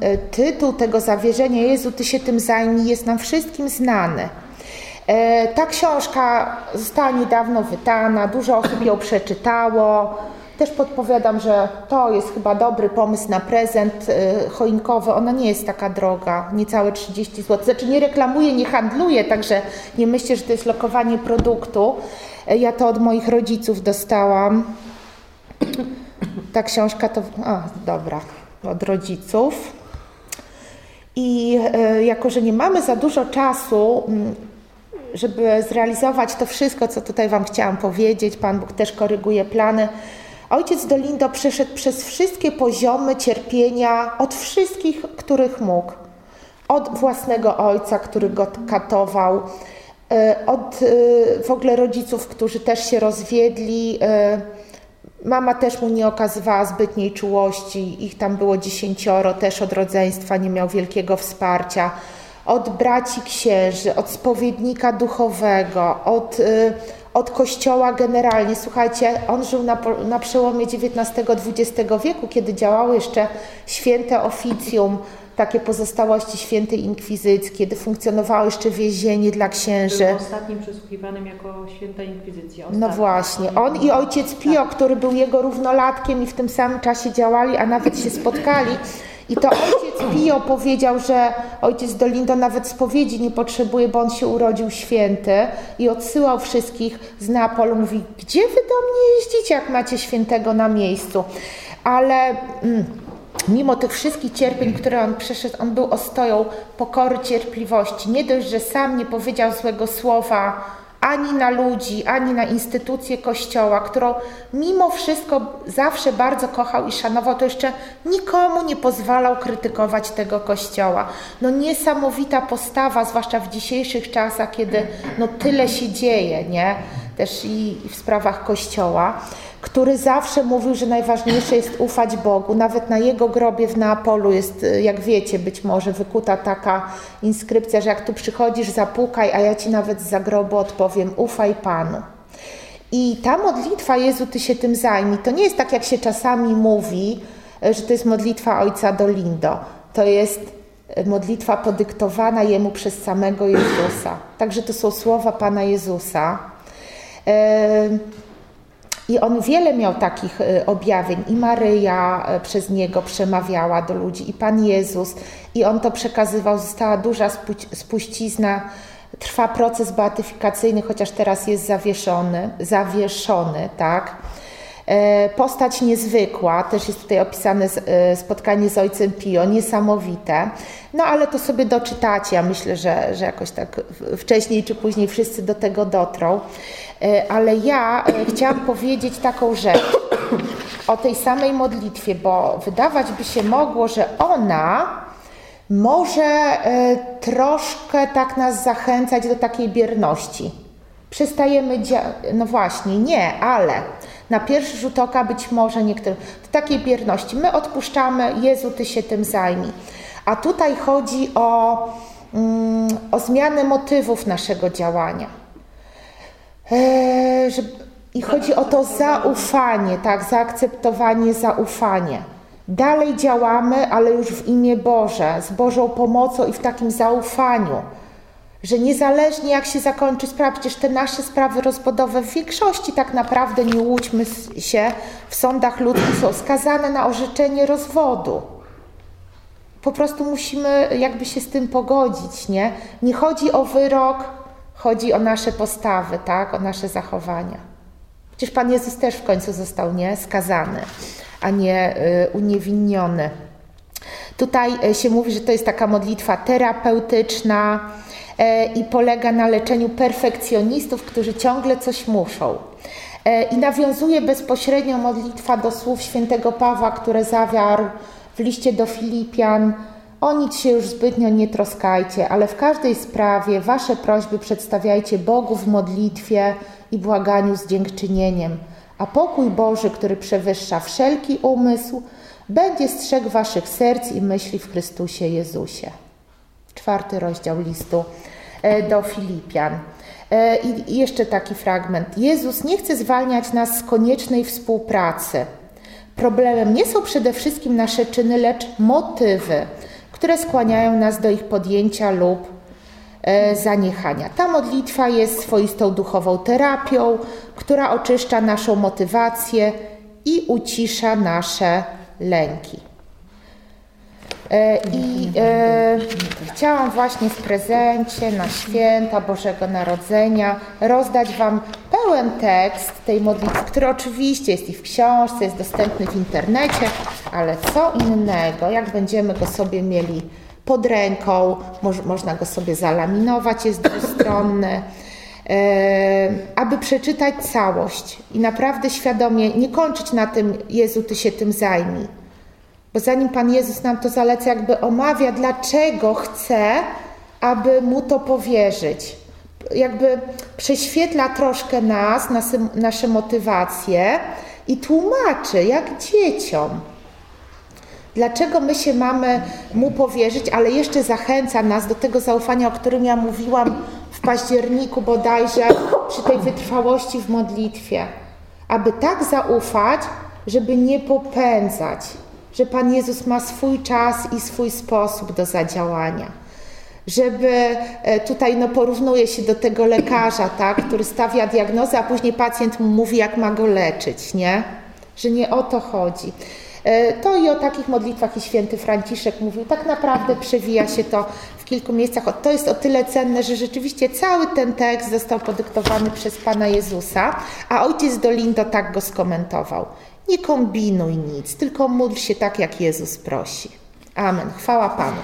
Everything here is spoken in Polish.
E, tytuł tego zawierzenia Jezu, Ty się tym zajmij jest nam wszystkim znany. E, ta książka została niedawno wydana, dużo osób ją przeczytało. Też podpowiadam, że to jest chyba dobry pomysł na prezent e, choinkowy. Ona nie jest taka droga, niecałe 30 zł. Znaczy nie reklamuję, nie handluję, także nie myślę, że to jest lokowanie produktu. Ja to od moich rodziców dostałam. Ta książka to. A, dobra, od rodziców. I e, jako, że nie mamy za dużo czasu, mm, żeby zrealizować to wszystko, co tutaj Wam chciałam powiedzieć, Pan Bóg też koryguje plany. Ojciec Dolindo przeszedł przez wszystkie poziomy cierpienia, od wszystkich, których mógł. Od własnego ojca, który go katował, e, od e, w ogóle rodziców, którzy też się rozwiedli, Mama też mu nie okazywała zbytniej czułości, ich tam było dziesięcioro, też od rodzeństwa nie miał wielkiego wsparcia. Od braci księży, od spowiednika duchowego, od, y, od kościoła generalnie. Słuchajcie, on żył na, na przełomie XIX-XX wieku, kiedy działało jeszcze święte oficjum takie pozostałości świętej inkwizycji, kiedy funkcjonowało jeszcze więzienie dla księży. Był ostatnim przesłuchiwanym jako święta inkwizycja. Ostatnim. No właśnie. On i ojciec Pio, tak. który był jego równolatkiem i w tym samym czasie działali, a nawet się spotkali. I to ojciec Pio powiedział, że ojciec Dolindo nawet spowiedzi nie potrzebuje, bo on się urodził święty i odsyłał wszystkich z Neapolu. Mówi, gdzie wy do mnie jeździcie, jak macie świętego na miejscu? Ale... Mm, mimo tych wszystkich cierpień, które on przeszedł, on był ostoją pokory, cierpliwości. Nie dość, że sam nie powiedział złego słowa ani na ludzi, ani na instytucję Kościoła, którą mimo wszystko zawsze bardzo kochał i szanował, to jeszcze nikomu nie pozwalał krytykować tego Kościoła. No niesamowita postawa, zwłaszcza w dzisiejszych czasach, kiedy no tyle się dzieje, nie? Też i w sprawach Kościoła który zawsze mówił, że najważniejsze jest ufać Bogu. Nawet na jego grobie w Neapolu jest, y, jak wiecie, być może wykuta taka inskrypcja, że jak tu przychodzisz, zapukaj, a ja ci nawet z zagrobu odpowiem: ufaj Panu. I ta modlitwa, Jezu, Ty się tym zajmij, to nie jest tak, jak się czasami mówi, y, że to jest modlitwa Ojca Dolindo. To jest y, modlitwa podyktowana Jemu przez samego Jezusa. Także to są słowa Pana Jezusa. I on wiele miał takich e, objawień. I Maryja e, przez niego przemawiała do ludzi, i Pan Jezus. I on to przekazywał. Została duża spuścizna. Trwa proces beatyfikacyjny, chociaż teraz jest zawieszony, zawieszony, tak? E, postać niezwykła, też jest tutaj opisane spotkanie z ojcem Pio, niesamowite. No ale to sobie doczytacie, ja myślę, że, że jakoś tak wcześniej czy później wszyscy do tego dotrą. E, ale ja e, chciałam powiedzieć taką rzecz o tej samej modlitwie, bo wydawać by się mogło, że ona może e, troszkę tak nas zachęcać do takiej bierności. Przestajemy no właśnie, nie, ale na pierwszy rzut oka być może niektóre, do takiej bierności. My odpuszczamy, Jezu, Ty się tym zajmij. A tutaj chodzi o, mm, o zmianę motywów naszego działania. Eee, że, I chodzi o to zaufanie, tak, zaakceptowanie, zaufanie. Dalej działamy, ale już w imię Boże, z Bożą pomocą i w takim zaufaniu, że niezależnie jak się zakończy sprawa, przecież te nasze sprawy rozwodowe w większości tak naprawdę, nie łudźmy się, w sądach ludzkich są skazane na orzeczenie rozwodu. Po prostu musimy jakby się z tym pogodzić, nie? Nie chodzi o wyrok, Chodzi o nasze postawy, tak? o nasze zachowania. Przecież Pan Jezus też w końcu został nie skazany, a nie y, uniewinniony. Tutaj y, się mówi, że to jest taka modlitwa terapeutyczna y, i polega na leczeniu perfekcjonistów, którzy ciągle coś muszą. I nawiązuje bezpośrednio modlitwa do słów świętego Pawła, które zawarł w liście do Filipian, o nic się już zbytnio nie troskajcie, ale w każdej sprawie wasze prośby przedstawiajcie Bogu w modlitwie i błaganiu z dziękczynieniem, a pokój Boży, który przewyższa wszelki umysł, będzie strzegł waszych serc i myśli w Chrystusie Jezusie. Czwarty rozdział listu e, do Filipian. E, I jeszcze taki fragment. Jezus nie chce zwalniać nas z koniecznej współpracy. Problemem nie są przede wszystkim nasze czyny, lecz motywy które skłaniają nas do ich podjęcia lub e, zaniechania. Ta modlitwa jest swoistą duchową terapią, która oczyszcza naszą motywację i ucisza nasze lęki. E, I e, chciałam właśnie w prezencie na święta Bożego Narodzenia rozdać Wam pełen tekst tej modlitwy, który oczywiście jest i w książce, jest dostępny w internecie, ale co innego, jak będziemy go sobie mieli pod ręką, moż, można go sobie zalaminować, jest dwustronny. E, aby przeczytać całość i naprawdę świadomie nie kończyć na tym, Jezu, Ty się tym zajmij bo zanim Pan Jezus nam to zaleca, jakby omawia, dlaczego chce, aby Mu to powierzyć. Jakby prześwietla troszkę nas, nasze, nasze motywacje i tłumaczy, jak dzieciom. Dlaczego my się mamy Mu powierzyć, ale jeszcze zachęca nas do tego zaufania, o którym ja mówiłam październiku bodajże, przy tej wytrwałości w modlitwie. Aby tak zaufać, żeby nie popędzać, że Pan Jezus ma swój czas i swój sposób do zadziałania. Żeby e, tutaj no, porównuje się do tego lekarza, tak, który stawia diagnozę, a później pacjent mu mówi, jak ma go leczyć, nie? Że nie o to chodzi. E, to i o takich modlitwach i święty Franciszek mówił. Tak naprawdę przewija się to w kilku miejscach. To jest o tyle cenne, że rzeczywiście cały ten tekst został podyktowany przez Pana Jezusa, a ojciec Dolindo tak go skomentował. Nie kombinuj nic, tylko módl się tak, jak Jezus prosi. Amen. Chwała Panu.